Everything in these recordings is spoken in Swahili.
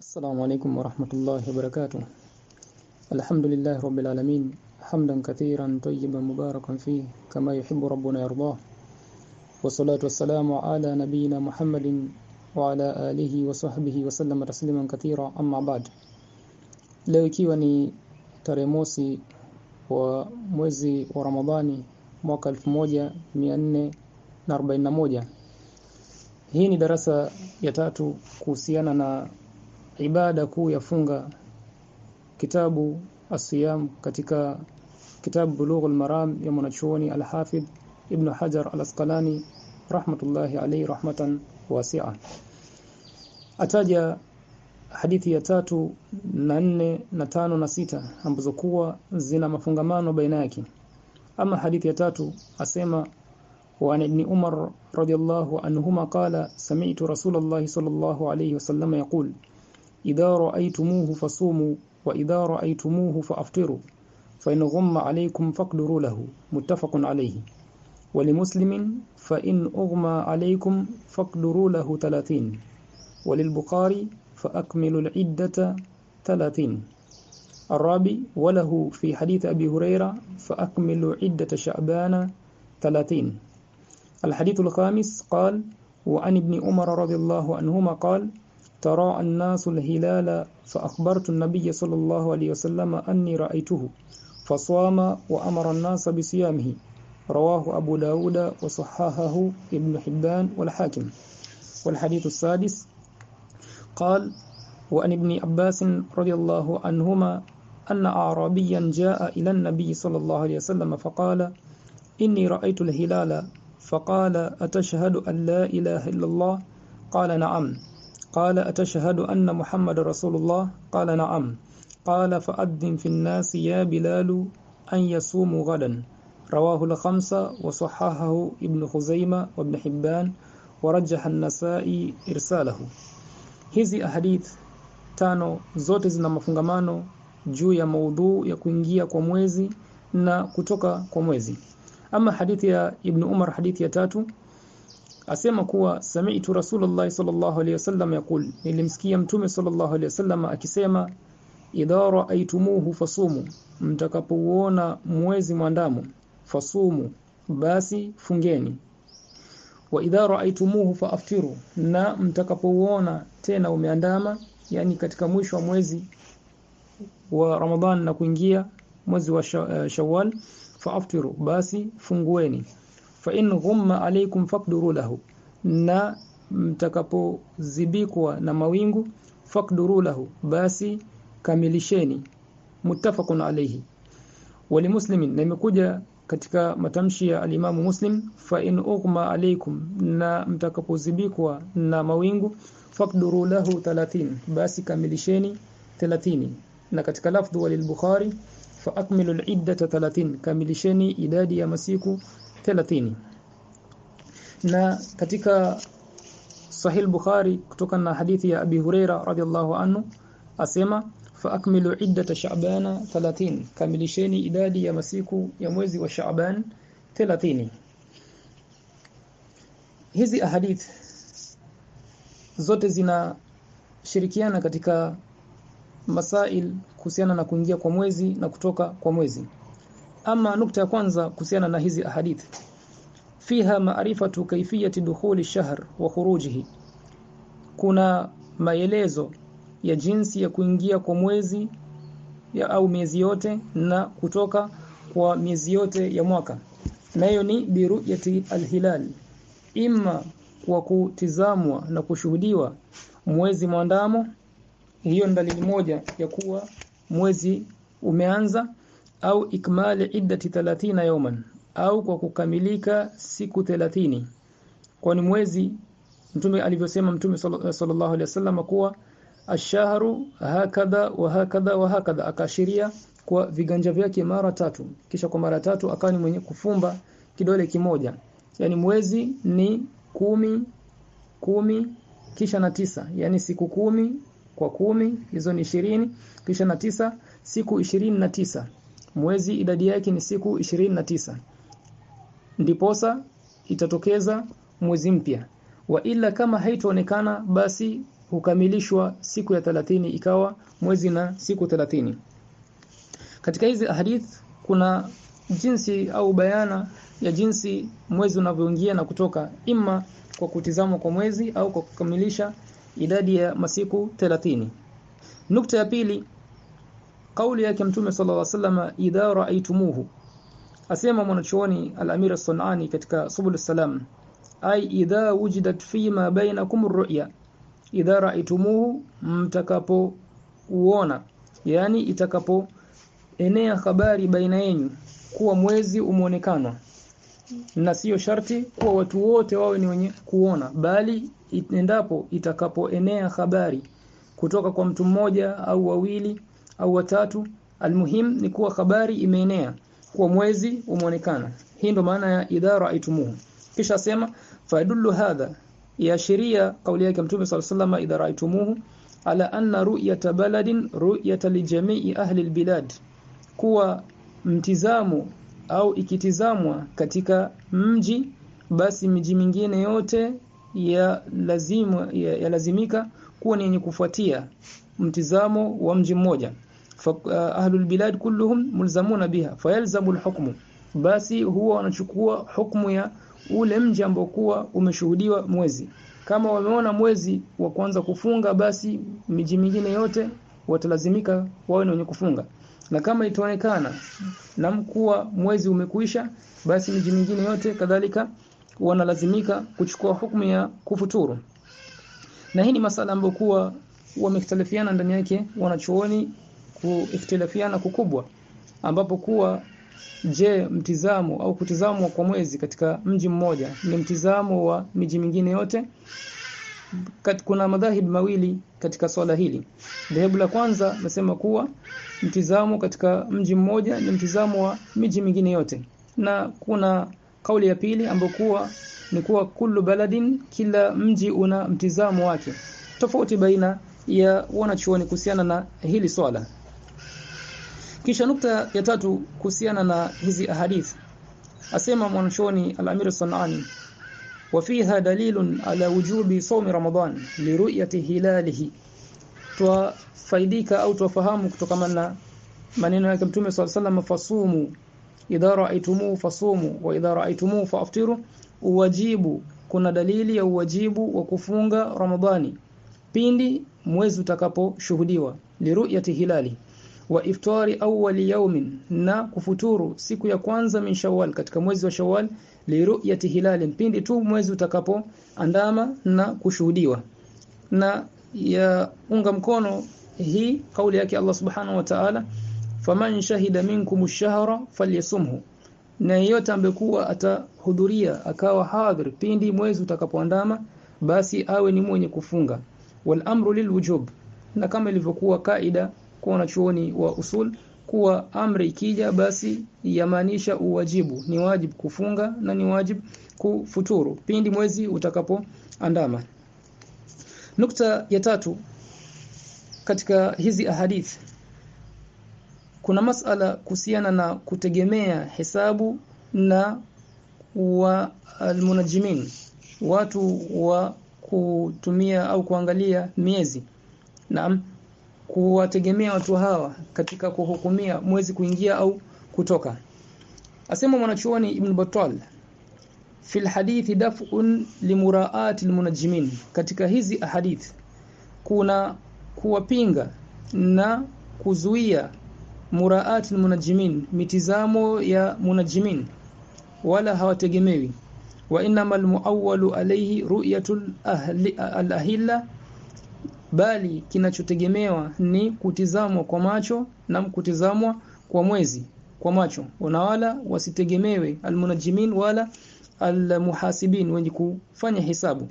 السلام عليكم ورحمة الله وبركاته الحمد لله رب العالمين حمدا كثيرا طيبا مباركا فيه كما يحب ربنا يرضاه والصلاة والسلام على نبينا محمد وعلى آله وصحبه وسلم تسليما كثيرا أما بعد leo ikiwa ni tarehe mosi wa mwezi wa Ramadhani mwaka 1441 hii ni darasa ya tatu kuhusiana na ibada kuu ya funga kitabu asiyam katika kitabu Bulughul Maram ya mwanachuoni Al-Hafidh Ibn Hajar Al-Asqalani rahmatullahi alayhi rahmatan wasi'a ataja hadithi ya tatu na nne na tano na sita ambazo kuwa zina mafungamano baina yake ama hadithi ya tatu asema وعن ابن عمر رضي الله عنهما قال سمعت رسول الله صلى الله عليه وسلم يقول إذا رأيتموه فصوموا وإذا رأيتموه فأفطروا. فإن غم عليكم فاقدروا له. متفق عليه. ولمسلم فإن أغمى عليكم فاقدروا له ثلاثين. وللبخاري فأكملوا العدة ثلاثين. الرابع وله في حديث أبي هريرة فأكملوا عدة شعبان ثلاثين. الحديث الخامس قال وعن ابن عمر رضي الله عنهما قال ترى الناس الهلال فأخبرت النبي صلى الله عليه وسلم أني رأيته فصام وأمر الناس بصيامه. رواه أبو داود وصححه ابن حبان والحاكم. والحديث السادس قال وأن ابن عباس رضي الله عنهما أن أعرابيا جاء إلى النبي صلى الله عليه وسلم فقال إني رأيت الهلال فقال أتشهد أن لا إله إلا الله؟ قال نعم قال أتشهد أن محمد رسول الله؟ قال نعم. قال فأدن في الناس يا بلال أن يصوم غدا. رواه الخمسة وصححه ابن خزيمة وابن حبان ورجح النساء إرساله. هذه أحاديث تانو زوتز zina mafungamano juu ya maudhu ya kuingia kwa mwezi na kutoka kwa mwezi. Ama hadithi ya ibn Umar asema kuwa sami'tu Rasulullah sallallahu alayhi wasallam yaqul. Nilimsikia mtume sallallahu alayhi wasallam akisema idha ra'aytumuhu fasumu. Mtakapouona mwezi mwandamo fasumu basi fungeni. Wa idha ra'aytumuhu faaftiru. Na mtakapouona tena umeandama yani katika mwisho wa mwezi wa Ramadhan na kuingia mwezi wa Shawwal faaftiru. Basi fungueni fa in ghumma alaykum faqduru lahu. Na mtakapozibikwa na mawingu faqduru lahu. Basi kamilisheni. Muttafaqun alayhi. Walimuslimin na imekuja katika matamshi ya alimamu Muslim fa in ughma alaykum. Na mtakapozibikwa na mawingu faqduru lahu 30 basi kamilisheni 30 na katika lafdhu walil Bukhari fa akmilu al-iddata 30 kamilisheni idadi ya masiku 30 na katika sahih Bukhari kutoka na hadithi ya Abi Huraira radhiallahu anhu asema fa akmilu iddata sha'bana 30 kamilisheni idadi ya masiku ya mwezi wa Sha'ban 30 hizi ahadith zote zinashirikiana katika masail kuhusiana na kuingia kwa mwezi na kutoka kwa mwezi ama nukta ya kwanza kuhusiana na hizi ahadith fiha maarifatu kaifiyati dukhuli shahr wa khurujihi. Kuna maelezo ya jinsi ya kuingia kwa mwezi ya au miezi yote na kutoka kwa miezi yote ya mwaka. Nayo ni biruyati alhilal. Imma kwa kutizamwa na kushuhudiwa mwezi mwandamo hiyo ni dalili moja ya kuwa mwezi umeanza au ikmali iddati 30 yawman au kwa kukamilika siku 30 kwani mwezi mtume alivyosema mtume sallallahu alaihi wasallam kuwa ashharu hakadha wa hakadha wa hakadha akashiria kwa viganja vyake mara tatu. Kisha kwa mara tatu akawa ni mwenye kufumba kidole kimoja. Yani mwezi ni kumi kumi kisha na tisa. Yani siku kumi kwa kumi hizo ni ishirini kisha na tisa siku ishirini na tisa mwezi idadi yake ni siku ishirini na tisa. Ndiposa itatokeza mwezi mpya. Wa ila kama haitoonekana basi hukamilishwa siku ya 30 ikawa mwezi na siku 30 katika hizi hadith kuna jinsi au bayana ya jinsi mwezi unavyoingia na kutoka imma kwa kutizama kwa mwezi au kwa kukamilisha idadi ya masiku 30 nukta ya pili kauli yake mtume sallallahu alaihi wasallam idha raaitumuhu asema mwanachuoni al-Amir as-Sunani katika Subul salam ai idha wujidat fi ma bainakum ar-ru'ya. Idha raaitumuhu mtakapo uona yani itakapo enea habari baina yenu kuwa mwezi umeonekana. Na sio sharti kuwa watu wote wawe ni wenye kuona bali endapo itakapoenea habari kutoka kwa mtu mmoja au wawili au watatu almuhim ni kuwa habari imeenea kuwa mwezi umeonekana. Hii ndo maana ya idara aitumuhu kisha sema fadullu hadha ya sheria kauli yake mtume sallallahu alayhi wasallam idara aitumuhu ala anna ru'yata baladin ru'yata li jami'i ahli albilad kuwa mtizamo au ikitizamwa katika mji basi miji mingine yote ya lazima ya, ya lazimika kuwa ni yenye kufuatia mtizamo wa mji mmoja fa البلاد kulluhum mulzamuna biha fayalzamu alhukmu basi huwa wanachukua hukumu ya ule mji ambao kuwa umeshuhudiwa mwezi. Kama wameona mwezi wa kwanza kufunga basi miji mingine yote watalazimika wawe wenye kufunga. Na kama itaonekana na mkuwa mwezi umekuisha basi miji mingine yote kadhalika wanalazimika kuchukua hukumu ya kufuturu. Na hii ni masala ambayo kuwa wamekhtalifiana ndani yake wanachuoni kuikhtilafiana kukubwa ambapo kuwa je mtizamo au kutizamwa kwa mwezi katika mji mmoja ni mtizamo wa miji mingine yote? Kat, kuna madhahib mawili katika swala hili. Dhehebu la kwanza nasema kuwa mtizamo katika mji mmoja ni mtizamo wa miji mingine yote. Na kuna kauli ya pili ambayo kuwa ni kuwa kullu baladin kila mji una mtizamo wake. Tofauti baina ya wanachuoni kuhusiana na hili swala kisha nukta ya tatu kuhusiana na hizi ahadith asema mwanachuoni al-Amir Sanani وفيها دليل على وجوب صوم رمضان لرؤيه هلاله twafaidika au twafahamu kutokana na maneno yake Mtume صلى الله عليه وسلم fasumu idha ra'aytumu fasumu wa idha ra'aytumu faftiru uwajibu kuna dalili ya uwajibu wa kufunga Ramadhani pindi mwezi utakaposhuhudiwa liruyati hilali wa iftari awwali yaumin na kufuturu siku ya kwanza min Shawwal katika mwezi wa Shawwal liruyati hilali pindi tu mwezi utakapo andama na kushuhudiwa. Na ya unga mkono hii kauli yake Allah subhanahu wa ta'ala faman shahida minkum ash-shahra falyasumhu. Na yeyote ambekuwa atahudhuria akawa hadhir pindi mwezi utakapoandama basi awe ni mwenye kufunga. Wal amru lilwujub na kama ilivyokuwa kaida kwa wanachuoni wa usul kuwa amri ikija basi yamaanisha uwajibu. Ni wajibu kufunga na ni wajibu kufuturu pindi mwezi utakapoandama. Nukta ya tatu katika hizi ahadith kuna masala kuhusiana na kutegemea hesabu na wa almunajimin watu wa kutumia au kuangalia miezi. Naam kuwategemea watu hawa katika kuhukumia mwezi kuingia au kutoka. Asema mwanachuoni ibn Battal fil hadithi daf'un limuraati almunajjimin katika hizi ahadith kuna kuwapinga na kuzuia muraati almunajjimin mitizamo ya munajjimin wala hawategemewi. Wa innamal muawwalu alayhi ru'yatul ahli al-ahilla bali kinachotegemewa ni kutizamwa kwa macho na kutizamwa kwa mwezi kwa macho. Na wala wasitegemewe almunajimin wala almuhasibin wenye kufanya hisabu.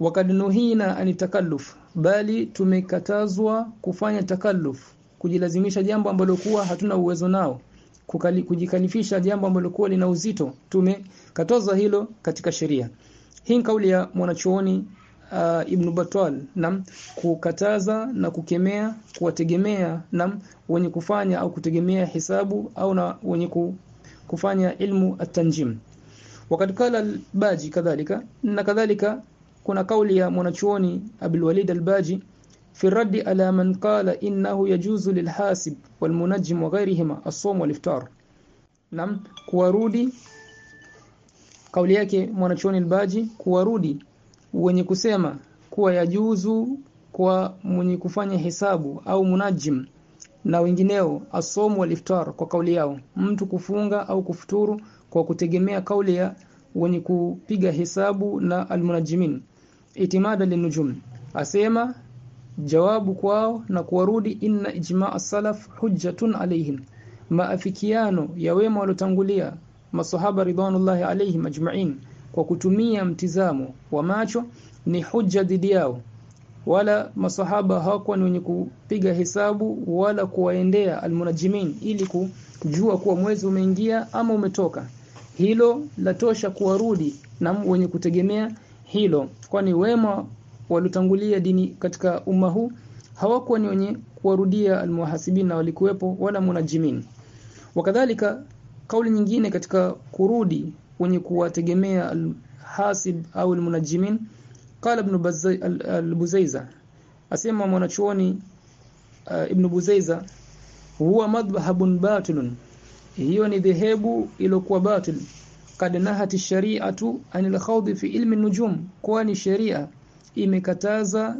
Wakad nuhina anitakalluf bali tumekatazwa kufanya takalluf kujilazimisha jambo ambalo kuwa hatuna uwezo nao Kukali, kujikalifisha jambo ambalo kuwa lina uzito. Tumekatazwa hilo katika sheria. Hii kauli ya mwanachuoni uh, Ibn Battal nam kukataza na kukemea kuwategemea nam wenye kufanya au kutegemea hisabu au na wenye kufanya ilmu at-tanjim. Wakati kala baji kadhalika na kadhalika kuna kauli ya mwanachuoni Abdul Walid al-Baji fi raddi ala man qala innahu yajuzu lilhasib walmunajjim wa ghayrihima as-sawm wal-iftar. Nam kuwarudi kauli yake mwanachuoni al-Baji kuwarudi wenye kusema kuwa yajuzu kwa mwenye kufanya hesabu au munajim na wengineo asomu waliftar kwa kauli yao. Mtu kufunga au kufuturu kwa kutegemea kauli ya wenye kupiga hesabu na almunajimin itimada linujum asema jawabu kwao na kuwarudi inna ijma as-salaf hujjatun alaihim maafikiano ya wema waliotangulia masahaba ridwanullahi alaihim ajma'in kwa kutumia mtizamo wa macho ni hujja dhidi yao. Wala masahaba hawakuwa ni wenye kupiga hesabu wala kuwaendea almunajimin ili kujua kuwa mwezi umeingia ama umetoka. Hilo latosha kuwarudi na wenye kutegemea hilo kwani wema walotangulia dini katika umma huu hawakuwa ni wenye kuwarudia almuhasibin na walikuwepo wala munajimin wakadhalika kauli nyingine katika kurudi wenye kuwategemea alhasib au almunajimin. Qala ibn al-buzaiza asema mwanachuoni uh, ibn buzaiza huwa madhhabun batilun. Hiyo ni dhehebu iliyokuwa batil. Kad nahati shari'atu anil khawdi fi ilmi nujum kwani sharia imekataza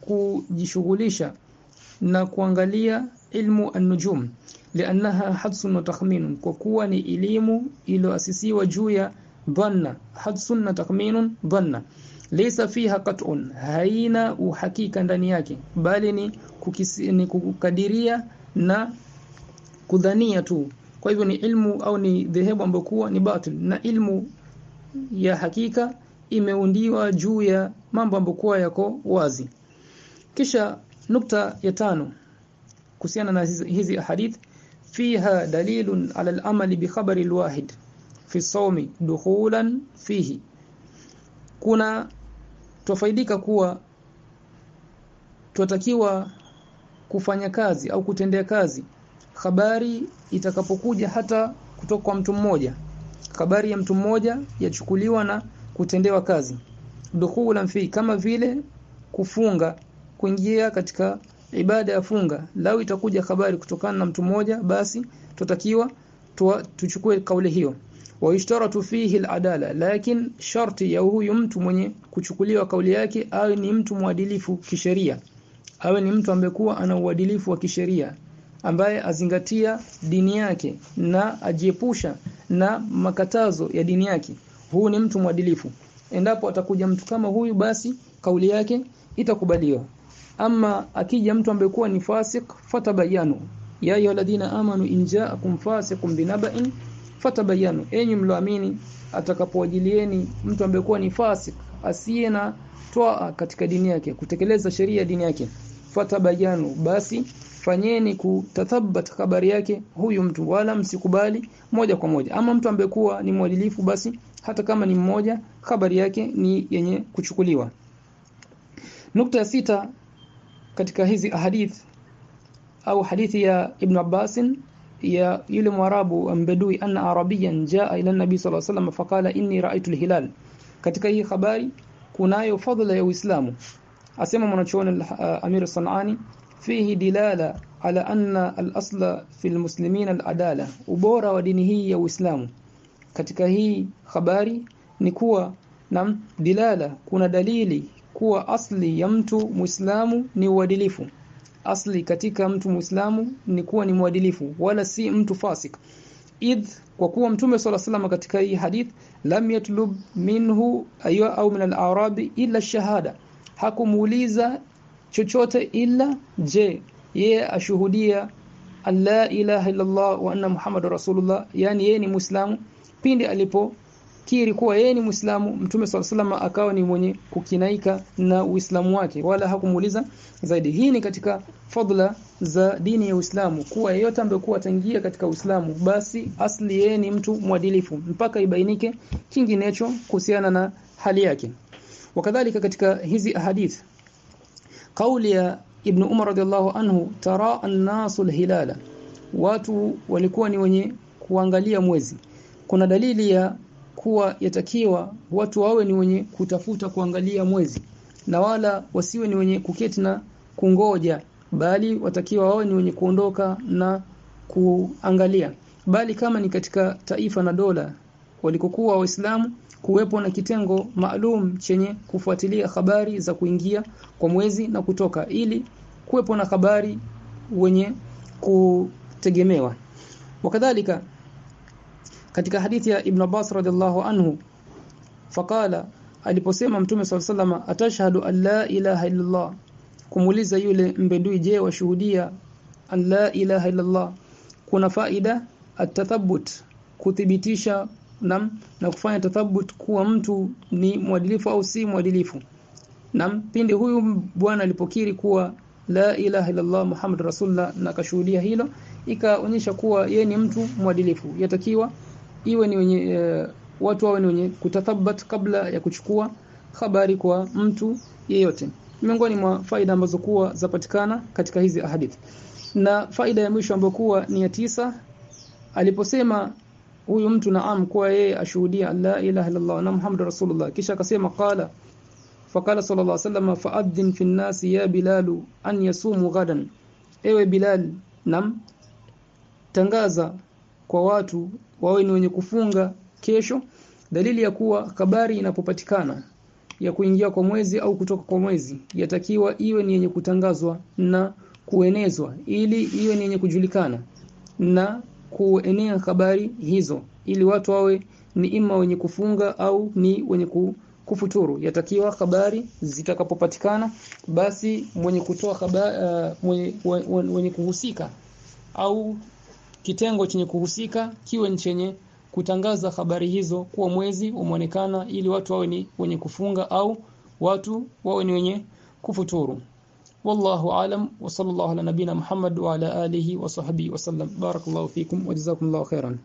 kujishughulisha na kuangalia ilmu an-nujum liannaha hadsun wa takhminun kwa kuwa ni elimu iliyoasisiwa juu ya dhanna. Hadsun na takhminun dhanna. Laysa fiha qat'un. Haina uhakika ndani yake. Bali ni, kukadiria na kudhania tu. Kwa hivyo ni ilmu au ni dhehebu ambayo kuwa ni batil. Na ilmu ya hakika imeundiwa juu ya mambo ambayo yako wazi. Kisha nukta ya tano kuhusiana na hizi, hizi fiha dalilun ala al-amali bi khabari al-wahid fi sawmi dukhulan fihi. Kuna twafaidika kuwa twatakiwa kufanya kazi au kutendea kazi habari itakapokuja hata kutoka kwa mtu mmoja. Habari ya mtu mmoja yachukuliwa na kutendewa kazi. Dukhulan fi kama vile kufunga kuingia katika ibada ya funga. Lau itakuja habari kutokana na mtu mmoja basi tutakiwa tuchukue kauli hiyo. Waishtaratu fihi aladala. Lakin sharti ya huyu mtu mwenye kuchukuliwa kauli yake awe ni mtu mwadilifu kisheria. Awe ni mtu ambekuwa ana uadilifu wa kisheria ambaye azingatia dini yake na ajiepusha na makatazo ya dini yake. Huu ni mtu mwadilifu. Endapo atakuja mtu kama huyu basi kauli yake itakubaliwa ama akija mtu ambaye kuwa ni fasik fatabayanu ya ayyuhalladhina amanu in ja'akum fasiqun binaba'in fatabayanu enyi mloamini atakapowajilieni mtu ambaye kuwa ni fasik asiye na toa katika dini yake kutekeleza sheria ya dini yake fatabayanu basi fanyeni kutathabat habari yake huyu mtu wala msikubali moja kwa moja. Ama mtu ambaye kuwa ni mwadilifu basi hata kama ni mmoja habari yake ni yenye kuchukuliwa. Nukta ya sita katika hizi ahadith au hadithi ya Ibn Abbas ya yule mwarabu mbedui anna arabiyan jaa ila nabi sallallahu alayhi wasallam faqala inni ra'aytu al-hilal katika hii habari kunayo fadhila ya Uislamu. Asema mwanachuoni uh, Amir Sanani fihi dilala ala anna al-asla fi al-muslimin al-adala ubora wa dini hii ya Uislamu. Katika hii habari ni kuwa na dilala kuna dalili kuwa asli ya mtu Muislamu ni uadilifu. Asli katika mtu Muislamu ni kuwa ni mwadilifu wala si mtu fasik. Id kwa kuwa mtume swalla sallam katika hii hadith lam yatlub minhu aywa au min al-arabi illa shahada. Hakumuuliza chochote ila je yeye ashuhudia alla ilaha illa Allah wa anna muhammadar rasulullah yani yeye ni muislamu pindi alipo kiri kuwa yeye ni Muislamu Mtume SAW akawa ni mwenye kukinaika na Uislamu wake wala hakumuuliza zaidi. Hii ni katika fadla za dini ya Uislamu kuwa yeyote ambaye kuwa tangia katika Uislamu basi asli yeye ni mtu mwadilifu mpaka ibainike kinginecho kuhusiana na hali yake. Wakadhalika katika hizi ahadith kauli ya Ibn Umar radhiallahu anhu tara an-nasu al-hilala watu walikuwa ni wenye kuangalia mwezi kuna dalili ya kuwa yatakiwa watu wawe ni wenye kutafuta kuangalia mwezi na wala wasiwe ni wenye kuketi na kungoja bali watakiwa wawe ni wenye kuondoka na kuangalia. Bali kama ni katika taifa na dola walikokuwa waislamu kuwepo na kitengo maalum chenye kufuatilia habari za kuingia kwa mwezi na kutoka ili kuwepo na habari wenye kutegemewa. Wakadhalika katika hadithi ya Ibn Abbas radhiallahu anhu faqala aliposema mtume SAW atashhadu an la ilaha illallah kumuuliza yule mbedui je washuhudia an la ilaha illallah? Kuna faida atathabbut kuthibitisha nam na kufanya tathabut kuwa mtu ni mwadilifu au si mwadilifu. Nam pindi huyu bwana alipokiri kuwa la ilaha illallah muhammad rasulullah na kashuhudia hilo ikaonyesha kuwa ye ni mtu mwadilifu. Yatakiwa iwe ni wenye uh, watu wawe ni wenye kutathabat kabla ya kuchukua habari kwa mtu yeyote. Miongoni mwa faida ambazo kuwa zapatikana katika hizi ahadith. Na faida ya mwisho ambayo kuwa ni ya tisa aliposema huyu mtu naam kuwa yeye ashuhudia la ilaha illallah na muhammadur rasulullah. Kisha akasema qala. Faqala sallallahu alaihi wasallam fa'adhin fi nasi ya bilalu an yasumu ghadan. Ewe bilal nam tangaza kwa watu wawe ni wenye kufunga kesho dalili ya kuwa habari inapopatikana ya kuingia kwa mwezi au kutoka kwa mwezi yatakiwa iwe ni yenye kutangazwa na kuenezwa ili iwe ni yenye kujulikana na kuenea habari hizo ili watu wawe ni ima wenye kufunga au ni wenye kufuturu. Yatakiwa habari zitakapopatikana basi mwenye kutoa habari uh, mwenye, mwenye kuhusika au Kitengo chenye kuhusika kiwe ni chenye kutangaza habari hizo kuwa mwezi umeonekana ili watu wawe ni wenye kufunga au watu wawe ni wenye kufuturu. Wallahu alam wa sallallahu ala nabina Muhammad wa ala alihi wa sahbihi wa sallam Barakallahu fikum wa jazakumullahu khairan.